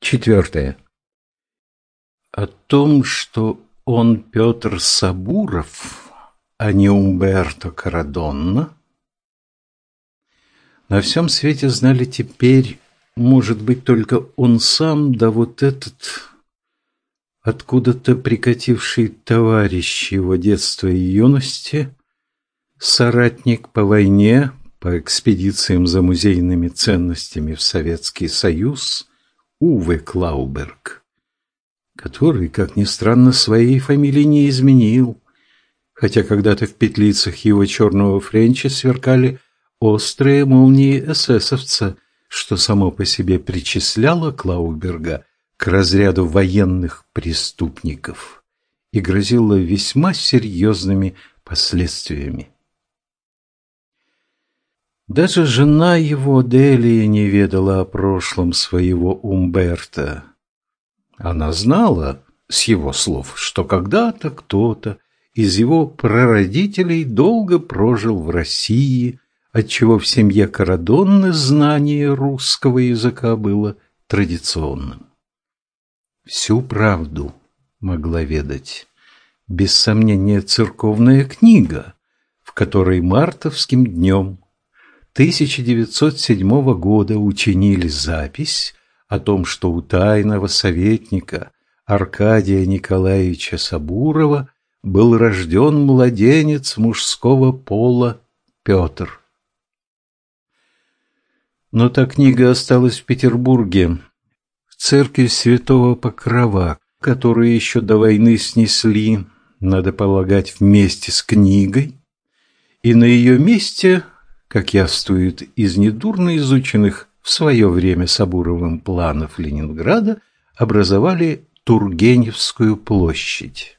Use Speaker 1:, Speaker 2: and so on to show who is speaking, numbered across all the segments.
Speaker 1: Четвертое. О том, что он Петр Сабуров, а не Умберто Карадонна, на всем свете знали теперь, может быть, только он сам, да вот этот откуда-то прикативший товарищ его детства и юности, соратник по войне, по экспедициям за музейными ценностями в Советский Союз, Уве Клауберг, который, как ни странно, своей фамилии не изменил, хотя когда-то в петлицах его черного френча сверкали острые молнии эсэсовца, что само по себе причисляло Клауберга к разряду военных преступников и грозило весьма серьезными последствиями. Даже жена его, Делия, не ведала о прошлом своего Умберта. Она знала, с его слов, что когда-то кто-то из его прародителей долго прожил в России, отчего в семье Карадонны знание русского языка было традиционным. Всю правду могла ведать, без сомнения, церковная книга, в которой мартовским днем 1907 года учинили запись о том, что у тайного советника Аркадия Николаевича Сабурова был рожден младенец мужского пола Петр. Но та книга осталась в Петербурге, в церкви святого Покрова, которую еще до войны снесли, надо полагать, вместе с книгой, и на ее месте как явствует из недурно изученных в свое время Сабуровым планов Ленинграда, образовали Тургеневскую площадь.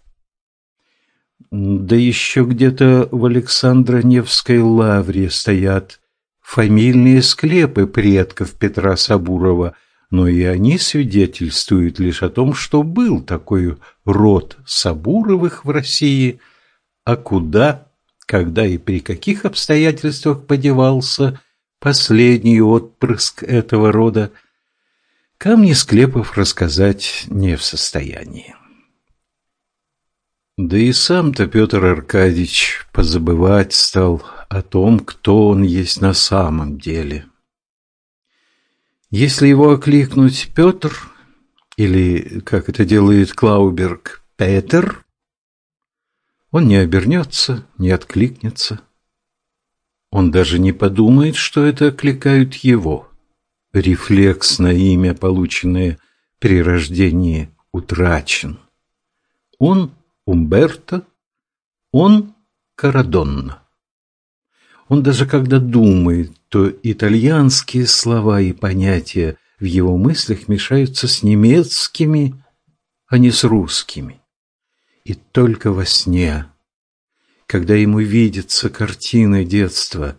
Speaker 1: Да еще где-то в Александро-Невской лавре стоят фамильные склепы предков Петра Сабурова, но и они свидетельствуют лишь о том, что был такой род Сабуровых в России, а куда когда и при каких обстоятельствах подевался последний отпрыск этого рода, камни склепов рассказать не в состоянии. Да и сам-то Петр Аркадьевич позабывать стал о том, кто он есть на самом деле. Если его окликнуть Петр, или, как это делает Клауберг, Петер, он не обернется, не откликнется. Он даже не подумает, что это окликают его. Рефлекс на имя, полученное при рождении, утрачен. Он Умберто, он Карадонна. Он даже когда думает, то итальянские слова и понятия в его мыслях мешаются с немецкими, а не с русскими. И только во сне, когда ему видится картины детства,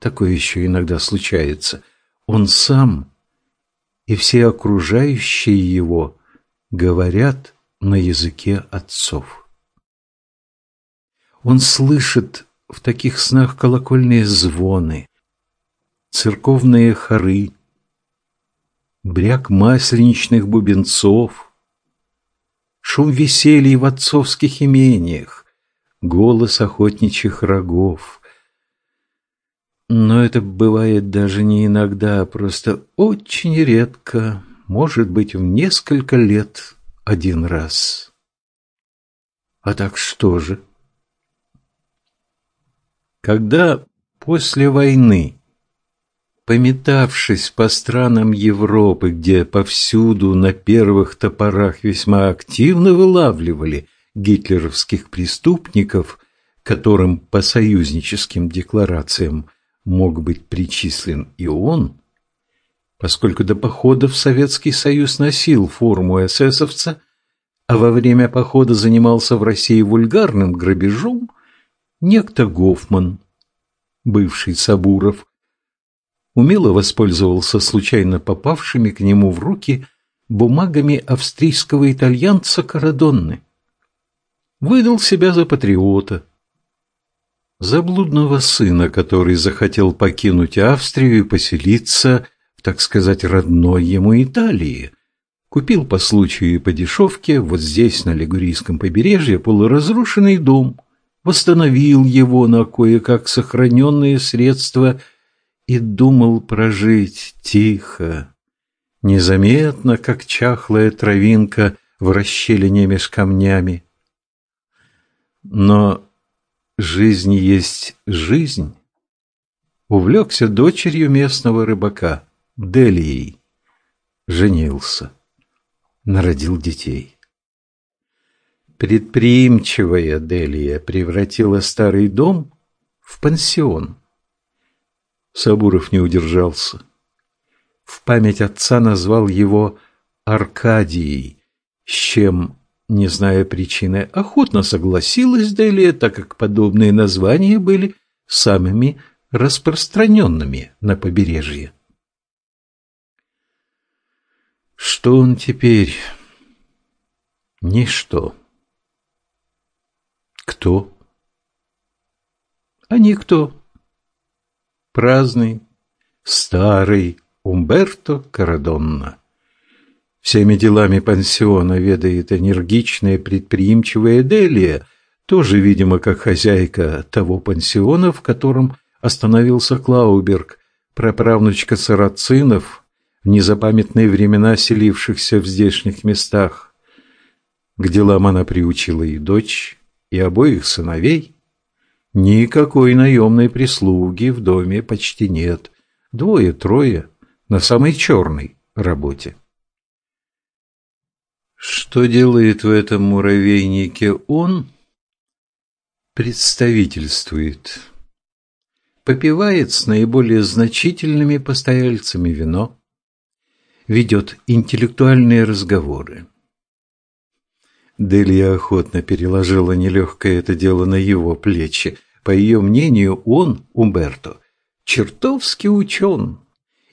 Speaker 1: такое еще иногда случается, он сам и все окружающие его говорят на языке отцов. Он слышит в таких снах колокольные звоны, церковные хоры, бряк масленичных бубенцов, шум веселья в отцовских имениях, голос охотничьих рогов. Но это бывает даже не иногда, а просто очень редко, может быть, в несколько лет один раз. А так что же? Когда после войны Пометавшись по странам Европы, где повсюду на первых топорах весьма активно вылавливали гитлеровских преступников, которым по союзническим декларациям мог быть причислен и он, поскольку до похода в Советский Союз носил форму эсэсовца, а во время похода занимался в России вульгарным грабежом, некто Гофман, бывший Сабуров, умело воспользовался случайно попавшими к нему в руки бумагами австрийского итальянца Карадонны. Выдал себя за патриота. Заблудного сына, который захотел покинуть Австрию и поселиться в так сказать, родной ему Италии. Купил по случаю и по дешевке вот здесь, на Лигурийском побережье, полуразрушенный дом, восстановил его на кое-как сохраненные средства и думал прожить тихо, незаметно, как чахлая травинка в расщелине меж камнями. Но жизнь есть жизнь. Увлекся дочерью местного рыбака, Делией. Женился. Народил детей. Предприимчивая Делия превратила старый дом в пансион. Сабуров не удержался. В память отца назвал его Аркадией, с чем не зная причины, охотно согласилась Делия, так как подобные названия были самыми распространенными на побережье. Что он теперь? Ничто. Кто? А никто. Праздный, старый Умберто Карадонна. Всеми делами пансиона ведает энергичная предприимчивая Делия, тоже, видимо, как хозяйка того пансиона, в котором остановился Клауберг, праправнучка сарацинов, в незапамятные времена селившихся в здешних местах. К делам она приучила и дочь, и обоих сыновей. Никакой наемной прислуги в доме почти нет. Двое-трое на самой черной работе. Что делает в этом муравейнике он? Представительствует. Попивает с наиболее значительными постояльцами вино. Ведет интеллектуальные разговоры. Делия охотно переложила нелегкое это дело на его плечи. По ее мнению, он, Умберто, чертовски учен,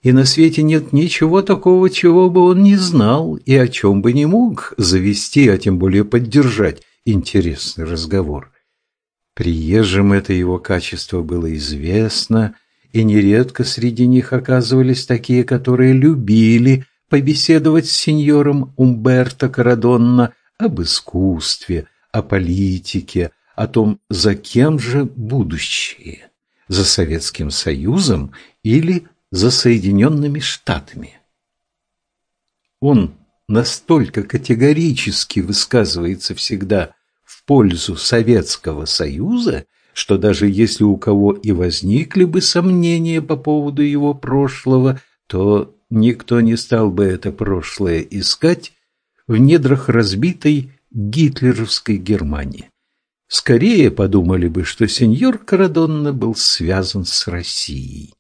Speaker 1: и на свете нет ничего такого, чего бы он не знал и о чем бы не мог завести, а тем более поддержать интересный разговор. Приезжим это его качество было известно, и нередко среди них оказывались такие, которые любили побеседовать с сеньором Умберто Карадонна об искусстве, о политике, о том, за кем же будущее – за Советским Союзом или за Соединенными Штатами. Он настолько категорически высказывается всегда в пользу Советского Союза, что даже если у кого и возникли бы сомнения по поводу его прошлого, то никто не стал бы это прошлое искать в недрах разбитой гитлеровской Германии. Скорее подумали бы, что сеньор Карадонна был связан с Россией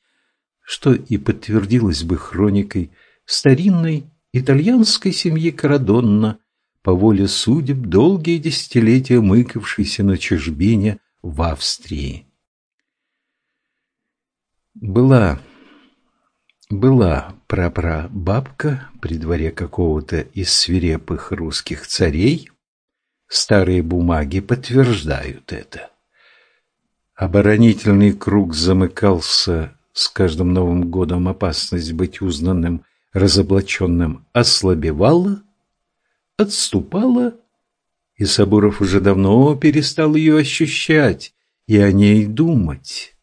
Speaker 1: что и подтвердилось бы хроникой старинной итальянской семьи Карадонна, по воле судеб долгие десятилетия мыкавшейся на чужбине в Австрии. Была, была прапрабабка при дворе какого-то из свирепых русских царей. Старые бумаги подтверждают это. Оборонительный круг замыкался с каждым Новым годом опасность быть узнанным, разоблаченным ослабевала, отступала, и Сабуров уже давно перестал ее ощущать и о ней думать.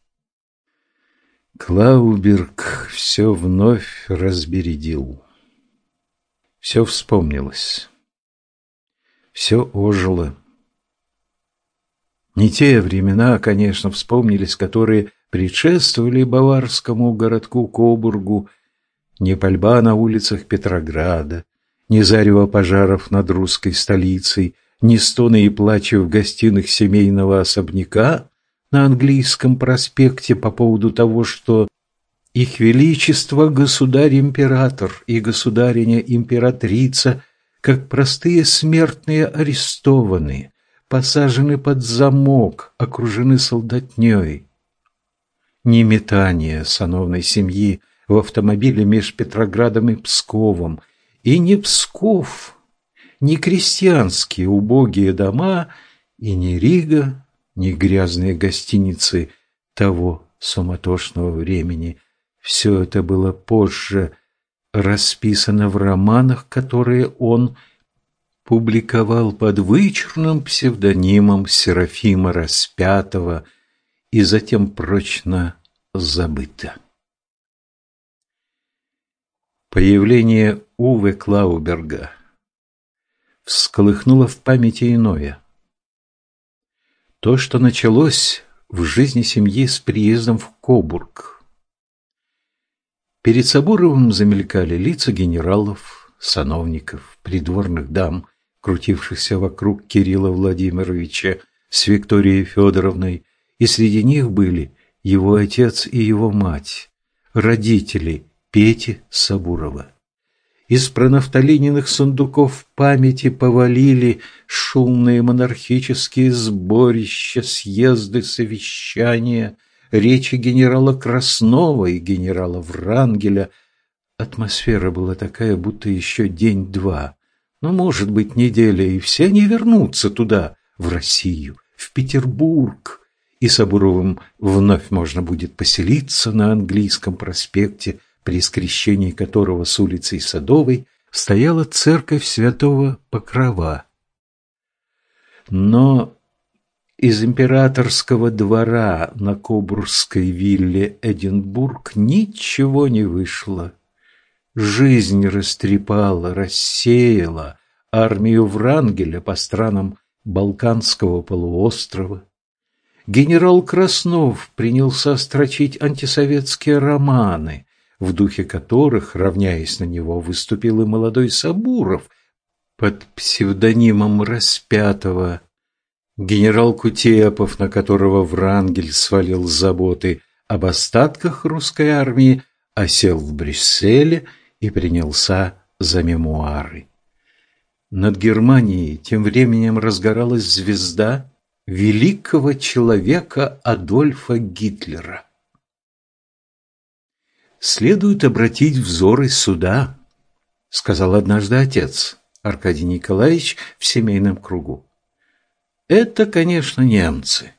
Speaker 1: Клауберг все вновь разбередил. Все вспомнилось. Все ожило. Не те времена, конечно, вспомнились, которые предшествовали баварскому городку Кобургу, не пальба на улицах Петрограда, ни зарево пожаров над русской столицей, ни стоны и плачи в гостиных семейного особняка на английском проспекте по поводу того, что их величество государь-император и государиня-императрица, как простые смертные арестованные, посажены под замок, окружены солдатней ни метания сановной семьи в автомобиле меж Петроградом и Псковом, и не Псков, ни крестьянские убогие дома, и не Рига, ни грязные гостиницы того суматошного времени. Все это было позже, расписано в романах, которые он публиковал под вычурным псевдонимом Серафима Распятого и затем прочно забыто. Появление Уве Клауберга всколыхнуло в памяти иное. То, что началось в жизни семьи с приездом в Кобург. Перед Соборовым замелькали лица генералов, сановников, придворных дам, крутившихся вокруг Кирилла Владимировича с Викторией Федоровной, и среди них были его отец и его мать, родители Пети Сабурова. Из пронафталининых сундуков памяти повалили шумные монархические сборища, съезды, совещания, речи генерала Краснова и генерала Врангеля. Атмосфера была такая, будто еще день-два, но, может быть, неделя, и все они вернутся туда, в Россию, в Петербург, и Сабуровым вновь можно будет поселиться на английском проспекте, при скрещении которого с улицей Садовой стояла церковь святого Покрова. Но из императорского двора на Кобурской вилле Эдинбург ничего не вышло. Жизнь растрепала, рассеяла армию Врангеля по странам Балканского полуострова. Генерал Краснов принялся строчить антисоветские романы, в духе которых, равняясь на него, выступил и молодой Сабуров под псевдонимом Распятого. Генерал Кутепов, на которого Врангель свалил заботы об остатках русской армии, осел в Брюсселе и принялся за мемуары. Над Германией тем временем разгоралась звезда великого человека Адольфа Гитлера следует обратить взоры сюда, сказал однажды отец Аркадий Николаевич в семейном кругу. Это, конечно, немцы,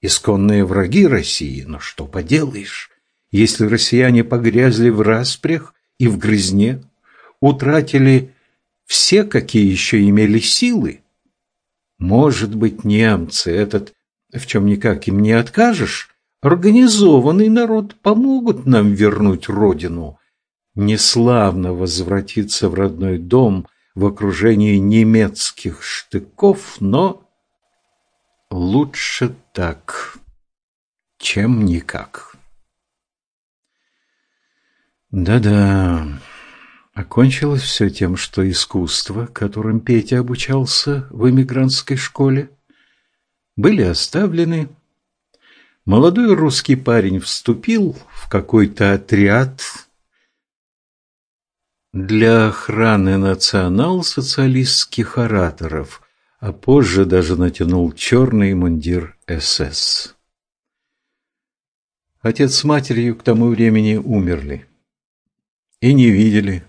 Speaker 1: исконные враги России, но что поделаешь, если россияне погрязли в распрях и в грызне, утратили все, какие еще имели силы. Может быть, немцы, этот, в чем никак им не откажешь, организованный народ помогут нам вернуть родину. Неславно возвратиться в родной дом в окружении немецких штыков, но лучше так, чем никак. Да-да, окончилось все тем, что искусство, которым Петя обучался в эмигрантской школе, были оставлены Молодой русский парень вступил в какой-то отряд для охраны национал-социалистских ораторов, а позже даже натянул черный мундир СС. Отец с матерью к тому времени умерли. И не видели,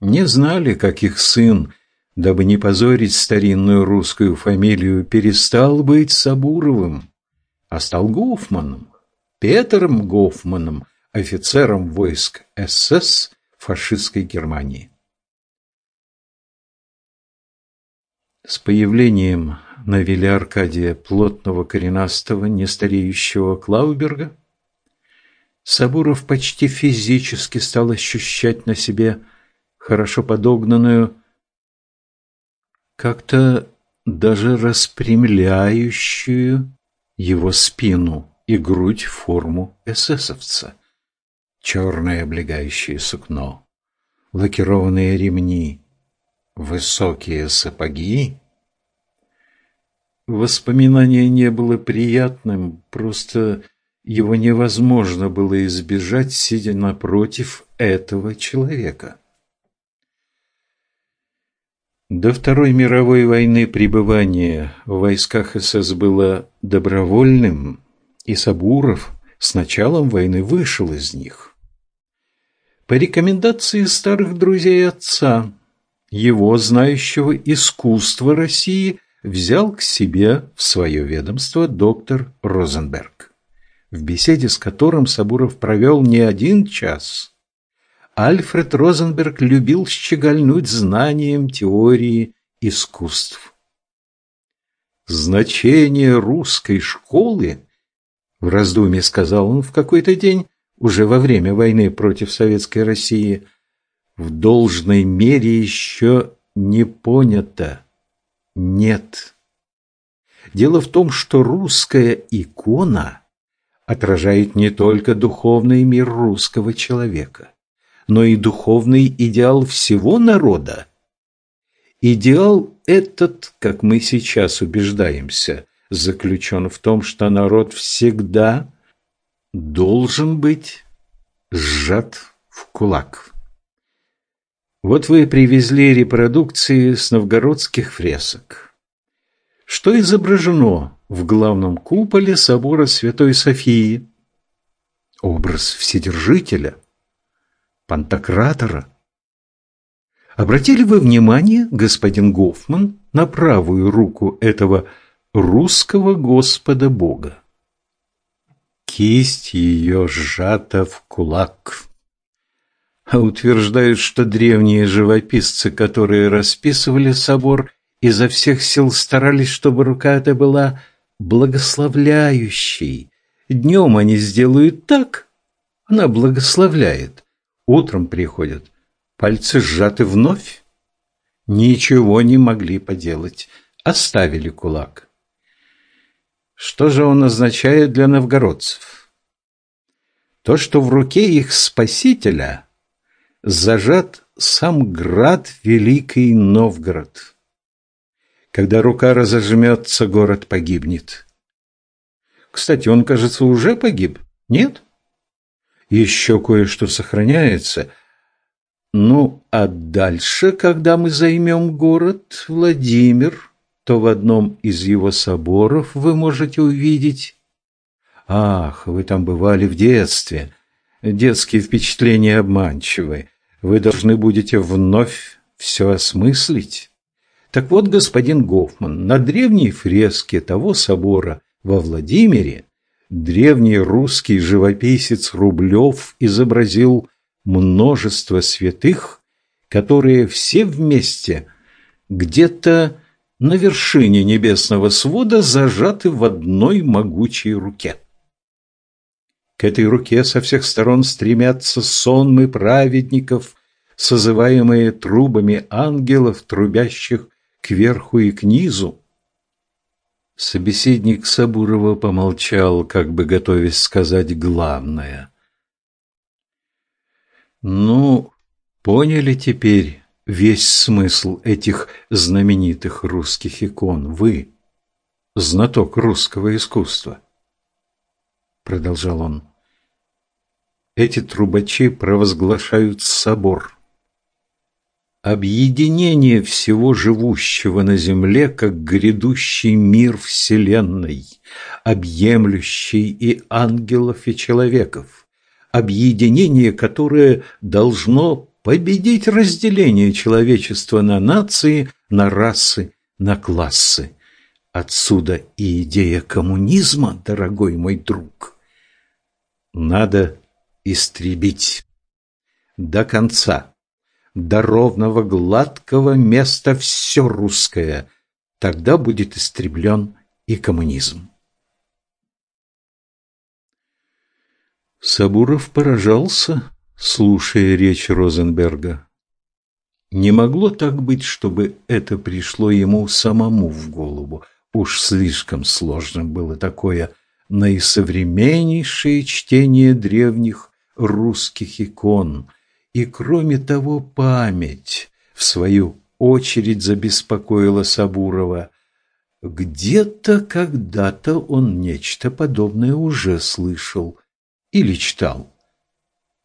Speaker 1: не знали, как их сын, дабы не позорить старинную русскую фамилию, перестал быть Сабуровым а стал Гофманом, Петером Гофманом, офицером войск СС фашистской Германии. С появлением на вилле Аркадия плотного коренастого, нестареющего Клауберга Сабуров почти физически стал ощущать на себе хорошо подогнанную, как-то даже распрямляющую его спину и грудь форму эсэсовца. Черное облегающее сукно, лакированные ремни, высокие сапоги. Воспоминание не было приятным, просто его невозможно было избежать, сидя напротив этого человека. До Второй мировой войны пребывание в войсках СС было добровольным, и Сабуров с началом войны вышел из них. По рекомендации старых друзей отца, его, знающего искусство России, взял к себе в свое ведомство доктор Розенберг, в беседе с которым Сабуров провел не один час, Альфред Розенберг любил щегольнуть знанием теории искусств. Значение русской школы, в раздумье сказал он в какой-то день, уже во время войны против Советской России, в должной мере еще не понято. Нет. Дело в том, что русская икона отражает не только духовный мир русского человека, но и духовный идеал всего народа. Идеал этот, как мы сейчас убеждаемся, заключен в том, что народ всегда должен быть сжат в кулак. Вот вы привезли репродукции с новгородских фресок. Что изображено в главном куполе собора Святой Софии? Образ Вседержителя, Пантократора. Обратили вы внимание, господин Гофман, на правую руку этого русского Господа Бога? Кисть ее сжата в кулак. А утверждают, что древние живописцы, которые расписывали собор, изо всех сил старались, чтобы рука эта была благословляющей. Днем они сделают так, она благословляет. Утром приходят, пальцы сжаты вновь. Ничего не могли поделать, оставили кулак. Что же он означает для новгородцев? То, что в руке их спасителя зажат сам град Великий Новгород. Когда рука разожмется, город погибнет. Кстати, он, кажется, уже погиб, нет? Еще кое-что сохраняется. Ну, а дальше, когда мы займем город Владимир, то в одном из его соборов вы можете увидеть... Ах, вы там бывали в детстве. Детские впечатления обманчивы. Вы должны будете вновь все осмыслить. Так вот, господин Гофман, на древней фреске того собора во Владимире древний русский живописец Рублев изобразил множество святых, которые все вместе где-то на вершине небесного свода зажаты в одной могучей руке. К этой руке со всех сторон стремятся сонмы праведников, созываемые трубами ангелов, трубящих кверху и к низу. Собеседник Сабурова помолчал, как бы готовясь сказать главное. «Ну, поняли теперь весь смысл этих знаменитых русских икон? Вы, знаток русского искусства?» Продолжал он. «Эти трубачи провозглашают собор» объединение всего живущего на земле как грядущий мир Вселенной, объемлющий и ангелов, и человеков, объединение, которое должно победить разделение человечества на нации, на расы, на классы. Отсюда и идея коммунизма, дорогой мой друг. Надо истребить до конца до ровного гладкого места все русское. Тогда будет истреблен и коммунизм. Сабуров поражался, слушая речь Розенберга. Не могло так быть, чтобы это пришло ему самому в голову. Уж слишком сложно было такое наисовременнейшее чтение древних русских икон, и кроме того, память, в свою очередь, забеспокоила Сабурова. Где-то когда-то он нечто подобное уже слышал или читал.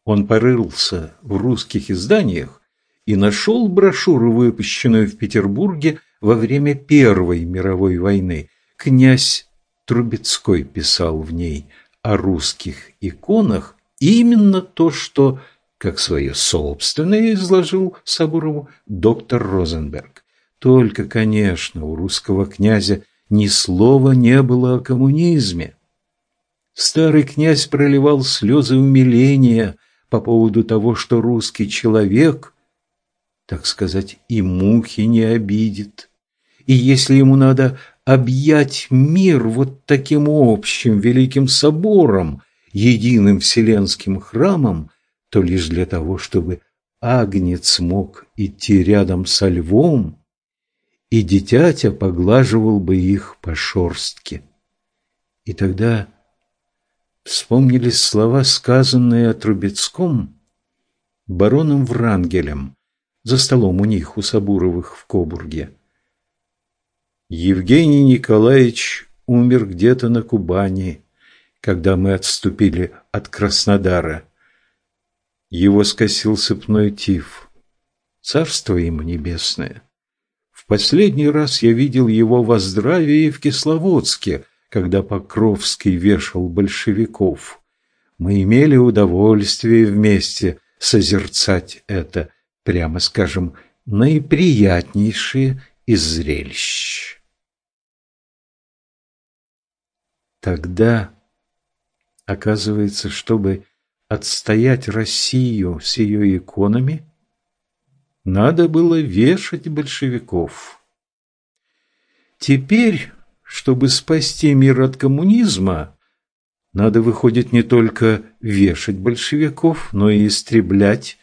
Speaker 1: Он порылся в русских изданиях и нашел брошюру, выпущенную в Петербурге во время Первой мировой войны. Князь Трубецкой писал в ней о русских иконах именно то, что как свое собственное изложил Сабурову доктор Розенберг. Только, конечно, у русского князя ни слова не было о коммунизме. Старый князь проливал слезы умиления, по поводу того, что русский человек, так сказать, и мухи не обидит. И если ему надо объять мир вот таким общим великим собором, единым вселенским храмом, то лишь для того, чтобы агнец мог идти рядом со львом, и дитятя поглаживал бы их по шорстке. И тогда вспомнились слова, сказанные о Трубецком бароном Врангелем за столом у них, у Сабуровых в Кобурге. Евгений Николаевич умер где-то на Кубани, когда мы отступили от Краснодара. Его скосил сыпной тиф. Царство ему небесное. В последний раз я видел его во здравии в Кисловодске, когда Покровский вешал большевиков. Мы имели удовольствие вместе созерцать это, прямо скажем, наиприятнейшее из зрелищ. Тогда, оказывается, чтобы отстоять Россию с ее иконами, надо было вешать большевиков. Теперь, чтобы спасти мир от коммунизма, надо, выходит, не только вешать большевиков, но и истреблять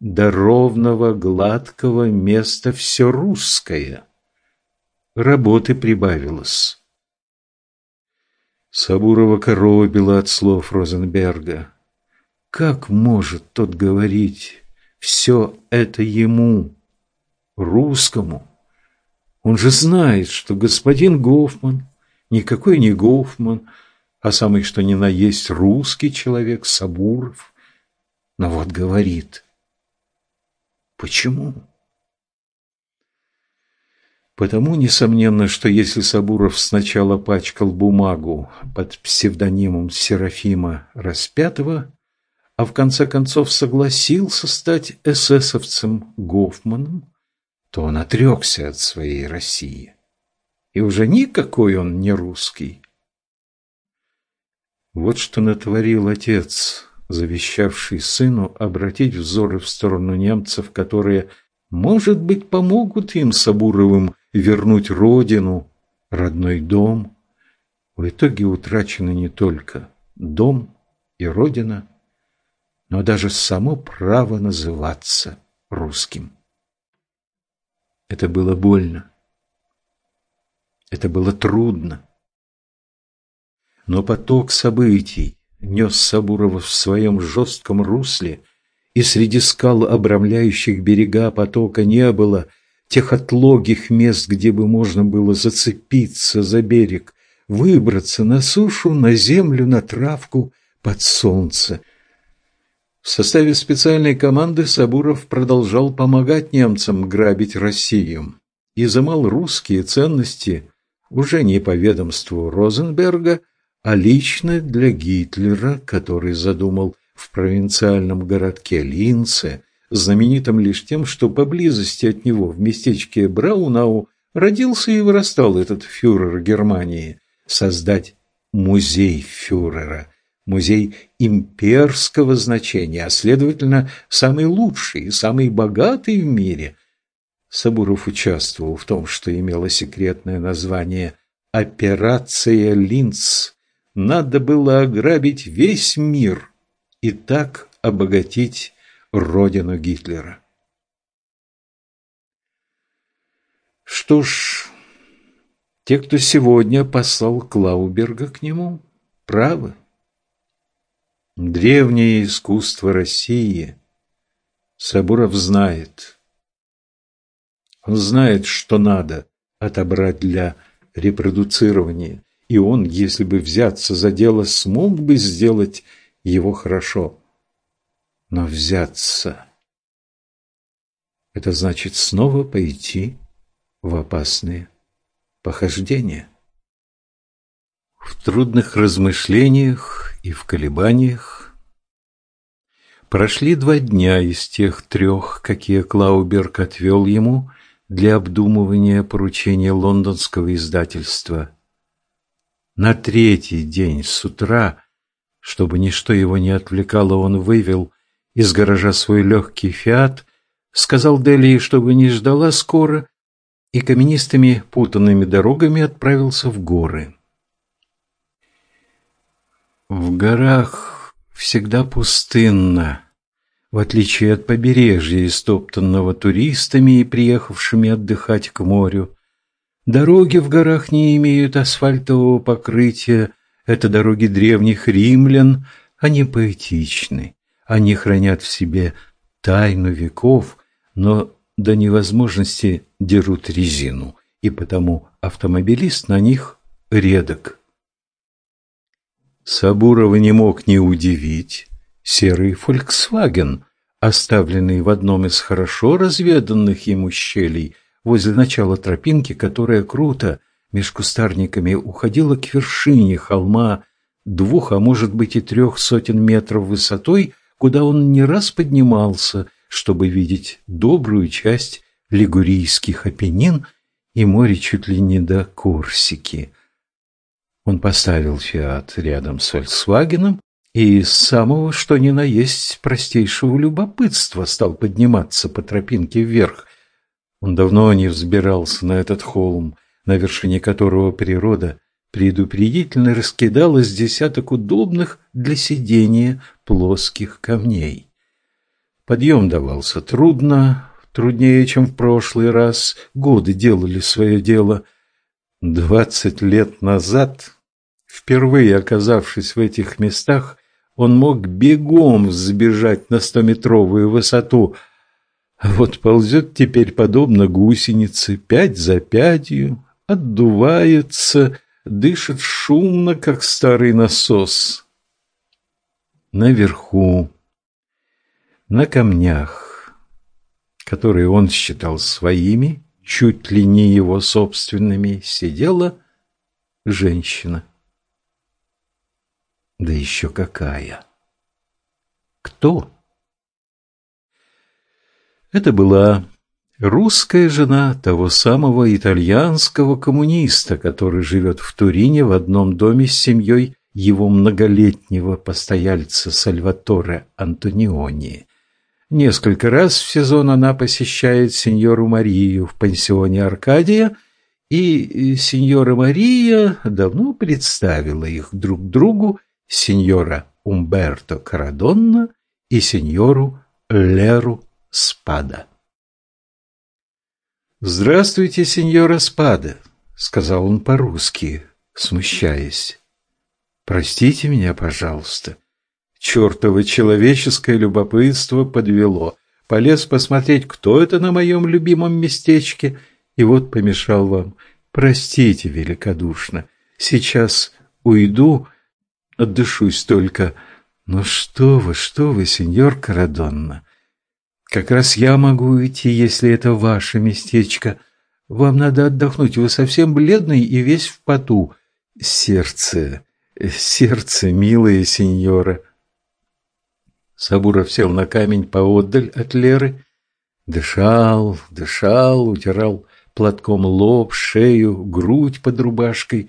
Speaker 1: до ровного, гладкого места все русское. Работы прибавилось. Сабурова коробила от слов Розенберга. Как может тот говорить все это ему, русскому? Он же знает, что господин Гофман никакой не Гофман, а самый что ни на есть русский человек, Сабуров. Но вот говорит. Почему? Потому, несомненно, что если Сабуров сначала пачкал бумагу под псевдонимом Серафима Распятого, а в конце концов согласился стать эсэсовцем Гофманом, то он отрекся от своей России. И уже никакой он не русский. Вот что натворил отец, завещавший сыну обратить взоры в сторону немцев, которые, может быть, помогут им, Сабуровым, вернуть родину, родной дом. В итоге утрачены не только дом и родина, но даже само право называться русским. Это было больно. Это было трудно. Но поток событий нес Сабурова в своем жестком русле, и среди скал, обрамляющих берега потока, не было тех отлогих мест, где бы можно было зацепиться за берег, выбраться на сушу, на землю, на травку, под солнце – в составе специальной команды Сабуров продолжал помогать немцам грабить Россию. Изымал русские ценности уже не по ведомству Розенберга, а лично для Гитлера, который задумал в провинциальном городке Линце, знаменитым лишь тем, что поблизости от него в местечке Браунау родился и вырастал этот фюрер Германии, создать музей фюрера, музей имперского значения, а следовательно, самый лучший и самый богатый в мире. Сабуров участвовал в том, что имело секретное название «Операция Линц». Надо было ограбить весь мир и так обогатить родину Гитлера. Что ж, те, кто сегодня послал Клауберга к нему, правы. Древнее искусство России Сабуров знает. Он знает, что надо отобрать для репродуцирования, и он, если бы взяться за дело, смог бы сделать его хорошо. Но взяться – это значит снова пойти в опасные похождения. В трудных размышлениях и в колебаниях. Прошли два дня из тех трех, какие Клауберг отвел ему для обдумывания поручения лондонского издательства. На третий день с утра, чтобы ничто его не отвлекало, он вывел из гаража свой легкий фиат, сказал Делии, чтобы не ждала скоро, и каменистыми путанными дорогами отправился в горы. В горах всегда пустынно, в отличие от побережья, истоптанного туристами и приехавшими отдыхать к морю. Дороги в горах не имеют асфальтового покрытия, это дороги древних римлян, они поэтичны, они хранят в себе тайну веков, но до невозможности дерут резину, и потому автомобилист на них редок. Сабурова не мог не удивить серый «Фольксваген», оставленный в одном из хорошо разведанных ему щелей возле начала тропинки, которая круто меж кустарниками уходила к вершине холма двух, а может быть и трех сотен метров высотой, куда он не раз поднимался, чтобы видеть добрую часть лигурийских Апеннин и море чуть ли не до Корсики. Он поставил «Фиат» рядом с «Фольксвагеном» и с самого что ни на есть простейшего любопытства стал подниматься по тропинке вверх. Он давно не взбирался на этот холм, на вершине которого природа предупредительно раскидала с десяток удобных для сидения плоских камней. Подъем давался трудно, труднее, чем в прошлый раз. Годы делали свое дело. Двадцать лет назад, впервые оказавшись в этих местах, он мог бегом взбежать на стометровую высоту, а вот ползет теперь подобно гусенице, пять за пятью, отдувается, дышит шумно, как старый насос. Наверху, на камнях, которые он считал своими, чуть ли не его собственными, сидела женщина. Да еще какая! Кто? Это была русская жена того самого итальянского коммуниста, который живет в Турине в одном доме с семьей его многолетнего постояльца Сальваторе Антониони. Несколько раз в сезон она посещает сеньору Марию в пансионе Аркадия, и сеньора Мария давно представила их друг другу, сеньора Умберто Карадонна и сеньору Леру Спада. «Здравствуйте, сеньора Спада», — сказал он по-русски, смущаясь. «Простите меня, пожалуйста. Чертово человеческое любопытство подвело. Полез посмотреть, кто это на моем любимом местечке, и вот помешал вам. Простите великодушно. Сейчас уйду, отдышусь только. Но что вы, что вы, сеньор Карадонна, как раз я могу уйти, если это ваше местечко. Вам надо отдохнуть, вы совсем бледный и весь в поту. Сердце, сердце, милые сеньора. Сабуров сел на камень поотдаль от Леры, дышал, дышал, утирал платком лоб, шею, грудь под рубашкой.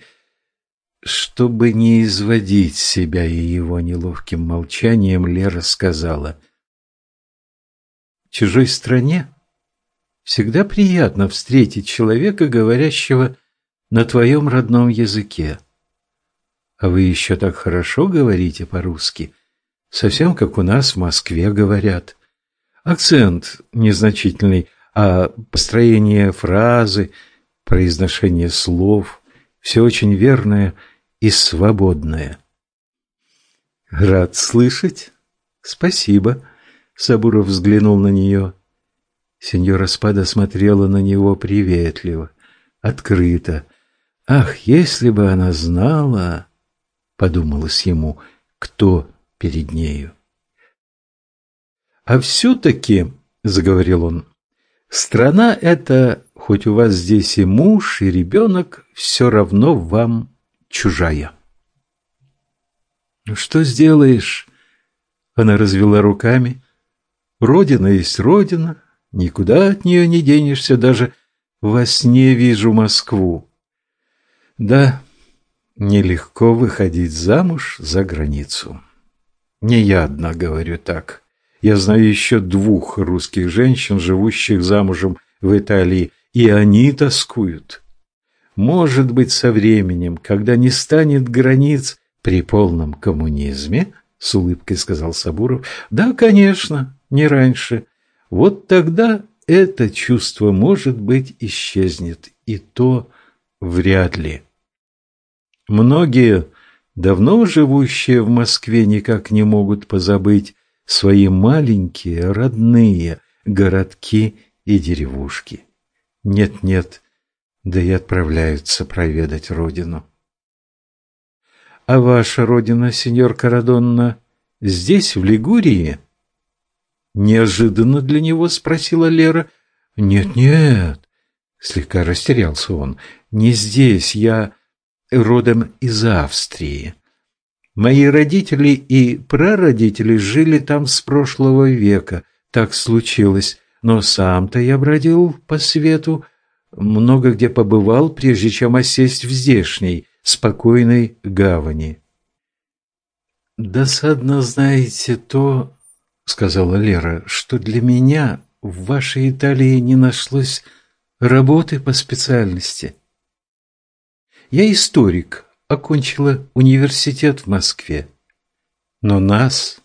Speaker 1: Чтобы не изводить себя и его неловким молчанием, Лера сказала — чужой стране всегда приятно встретить человека, говорящего на твоем родном языке. А вы еще так хорошо говорите по-русски, совсем как у нас в Москве говорят. Акцент незначительный, а построение фразы, произношение слов – все очень верное и свободное. Рад слышать. Спасибо. Сабуров взглянул на нее. Сеньора Спада смотрела на него приветливо, открыто. «Ах, если бы она знала!» — подумалось ему, кто перед нею. «А все-таки, — заговорил он, — страна эта, хоть у вас здесь и муж, и ребенок, все равно вам чужая». «Ну что сделаешь?» Она развела руками. Родина есть родина, никуда от нее не денешься, даже во сне вижу Москву. Да, нелегко выходить замуж за границу. Не я одна говорю так. Я знаю еще двух русских женщин, живущих замужем в Италии, и они тоскуют. Может быть, со временем, когда не станет границ при полном коммунизме, с улыбкой сказал Сабуров, да, конечно, не раньше. Вот тогда это чувство, может быть, исчезнет, и то вряд ли. Многие, давно живущие в Москве, никак не могут позабыть свои маленькие, родные городки и деревушки. Нет-нет, да и отправляются проведать родину. А ваша родина, сеньор Карадонна, здесь, в Лигурии? Неожиданно для него спросила Лера. Нет-нет, слегка растерялся он. Не здесь, я родом из Австрии. Мои родители и прародители жили там с прошлого века. Так случилось. Но сам-то я бродил по свету, много где побывал, прежде чем осесть в здешней, спокойной гавани. «Досадно, знаете, то, — сказала Лера, — что для меня в вашей Италии не нашлось работы по специальности. Я историк, окончила университет в Москве. Но нас,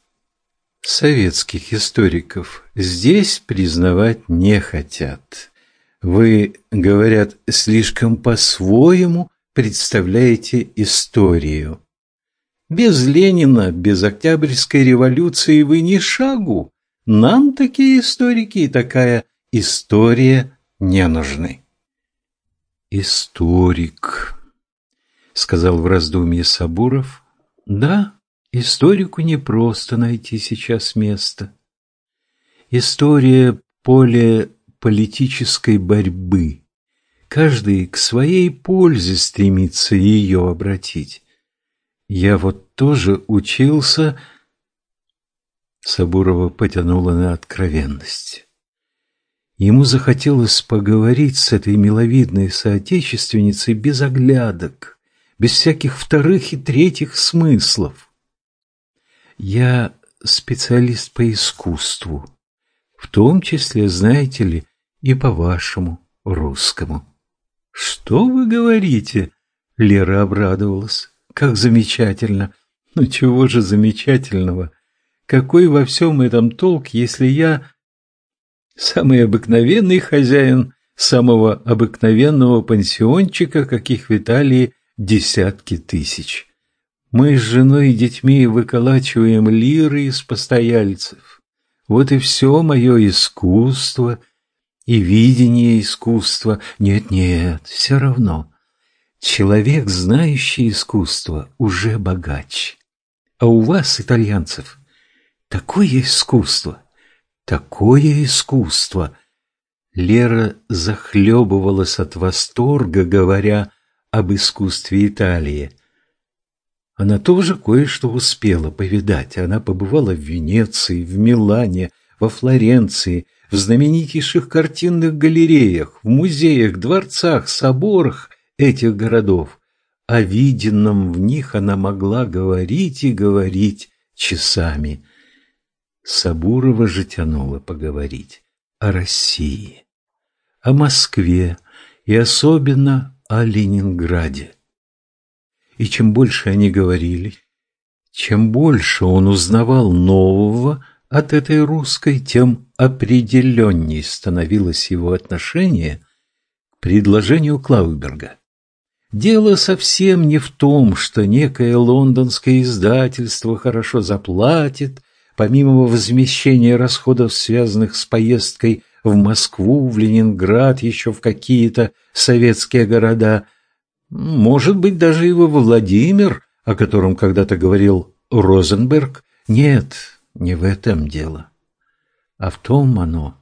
Speaker 1: советских историков, здесь признавать не хотят. Вы, говорят, слишком по-своему представляете историю. Без Ленина, без Октябрьской революции вы ни шагу. Нам такие историки и такая история не нужны. Историк, сказал в раздумье Сабуров. Да, историку не просто найти сейчас место. История – поле политической борьбы. Каждый к своей пользе стремится ее обратить. Я вот тоже учился... Сабурова потянула на откровенность. Ему захотелось поговорить с этой миловидной соотечественницей без оглядок, без всяких вторых и третьих смыслов. Я специалист по искусству, в том числе, знаете ли, и по вашему русскому. Что вы говорите? Лера обрадовалась. Как замечательно! Ну чего же замечательного? Какой во всем этом толк, если я самый обыкновенный хозяин самого обыкновенного пансиончика, каких в Италии десятки тысяч? Мы с женой и детьми выколачиваем лиры из постояльцев. Вот и все мое искусство и видение искусства. Нет-нет, все равно. Человек, знающий искусство, уже богач. А у вас, итальянцев, такое искусство, такое искусство. Лера захлебывалась от восторга, говоря об искусстве Италии. Она тоже кое-что успела повидать. Она побывала в Венеции, в Милане, во Флоренции, в знаменитейших картинных галереях, в музеях, дворцах, соборах этих городов. О виденном в них она могла говорить и говорить часами. Сабурова же тянула поговорить о России, о Москве и особенно о Ленинграде. И чем больше они говорили, чем больше он узнавал нового от этой русской, тем определенней становилось его отношение к предложению Клауберга. Дело совсем не в том, что некое лондонское издательство хорошо заплатит, помимо возмещения расходов, связанных с поездкой в Москву, в Ленинград, еще в какие-то советские города, может быть, даже и во Владимир, о котором когда-то говорил Розенберг. Нет, не в этом дело, а в том оно,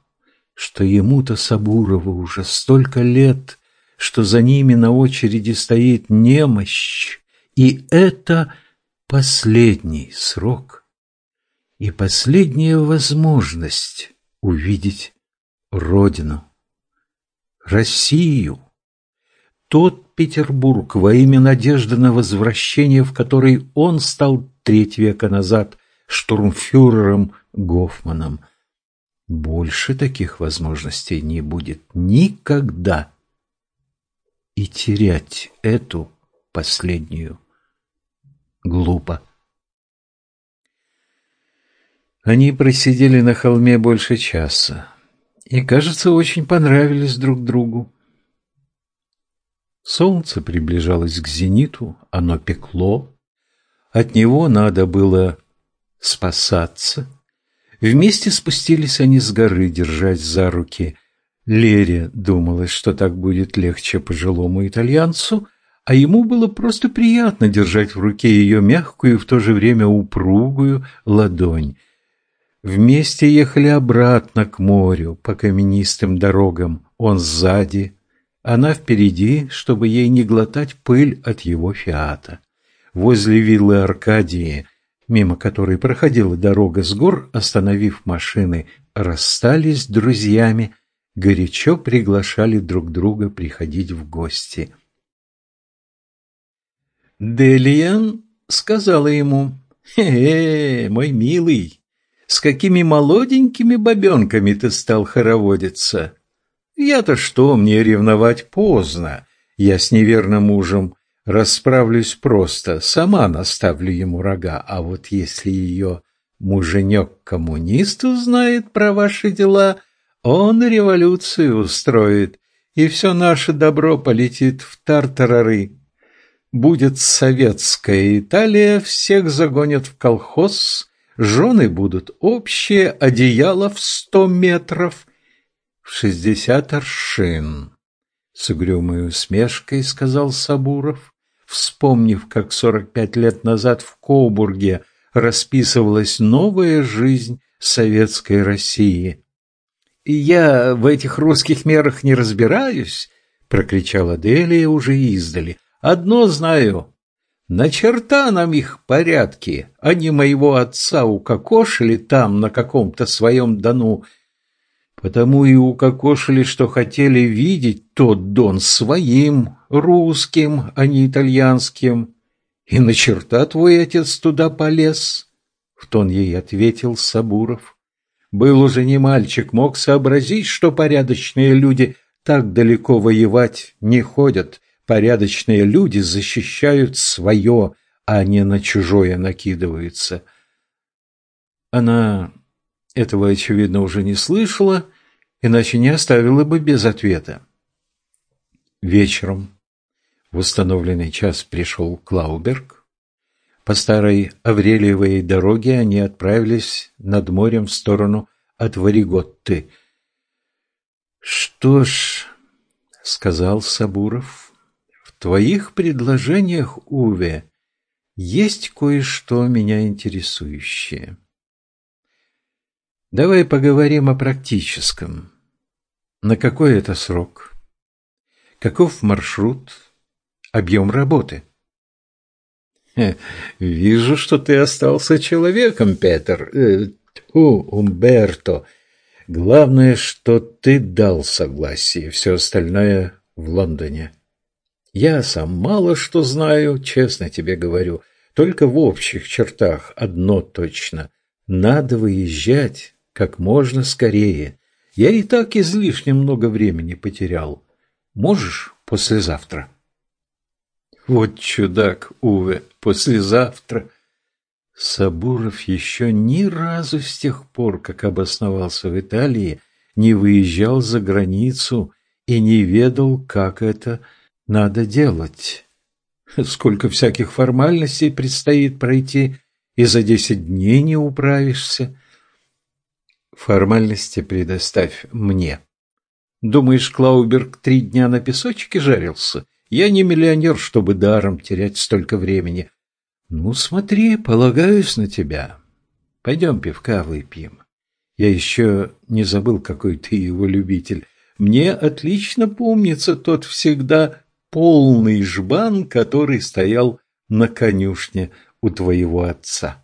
Speaker 1: что ему-то Сабурову уже столько лет, что за ними на очереди стоит немощь, и это последний срок и последняя возможность увидеть Родину, Россию, тот Петербург во имя надежды на возвращение, в который он стал треть века назад штурмфюрером Гофманом. Больше таких возможностей не будет никогда. И терять эту последнюю глупо. Они просидели на холме больше часа и, кажется, очень понравились друг другу. Солнце приближалось к зениту, оно пекло. От него надо было спасаться. Вместе спустились они с горы, держась за руки. Лере думалось, что так будет легче пожилому итальянцу, а ему было просто приятно держать в руке ее мягкую и в то же время упругую ладонь. Вместе ехали обратно к морю по каменистым дорогам, он сзади, она впереди, чтобы ей не глотать пыль от его фиата. Возле виллы Аркадии, мимо которой проходила дорога с гор, остановив машины, расстались с друзьями, горячо приглашали друг друга приходить в гости. Делиан сказала ему, «Хе-хе, мой милый, с какими молоденькими бабенками ты стал хороводиться!» Я-то что, мне ревновать поздно. Я с неверным мужем расправлюсь просто, сама наставлю ему рога. А вот если ее муженек-коммунист узнает про ваши дела, он революцию устроит, и все наше добро полетит в тартарары. Будет советская Италия, всех загонят в колхоз, жены будут общие, одеяло в сто метров — в шестьдесят аршин. С угрюмой усмешкой сказал Сабуров, вспомнив, как сорок пять лет назад в Коубурге расписывалась новая жизнь советской России. «Я в этих русских мерах не разбираюсь», — прокричала Делия уже издали. «Одно знаю. На черта нам их порядки. Они моего отца укокошили там, на каком-то своем дону, Потому и укокошили, что хотели видеть тот Дон своим, русским, а не итальянским. И на черта твой отец туда полез, — в тон ей ответил Сабуров. Был уже не мальчик, мог сообразить, что порядочные люди так далеко воевать не ходят. Порядочные люди защищают свое, а не на чужое накидываются. Она этого, очевидно, уже не слышала, иначе не оставила бы без ответа. Вечером в установленный час пришел Клауберг. По старой Аврелиевой дороге они отправились над морем в сторону от Вариготты. «Что ж», — сказал Сабуров, — «в твоих предложениях, Уве, есть кое-что меня интересующее». Давай поговорим о практическом. На какой это срок? Каков маршрут? Объем работы? Вижу, что ты остался человеком, Петр. Э, тьфу, Умберто. Главное, что ты дал согласие, все остальное в Лондоне. Я сам мало что знаю, честно тебе говорю. Только в общих чертах одно точно. Надо выезжать как можно скорее. Я и так излишне много времени потерял. Можешь послезавтра? Вот чудак, Уве, послезавтра. Сабуров еще ни разу с тех пор, как обосновался в Италии, не выезжал за границу и не ведал, как это надо делать. Сколько всяких формальностей предстоит пройти, и за десять дней не управишься. Формальности предоставь мне. Думаешь, Клауберг три дня на песочке жарился? Я не миллионер, чтобы даром терять столько времени. Ну, смотри, полагаюсь на тебя. Пойдем пивка выпьем. Я еще не забыл, какой ты его любитель. Мне отлично помнится тот всегда полный жбан, который стоял на конюшне у твоего отца.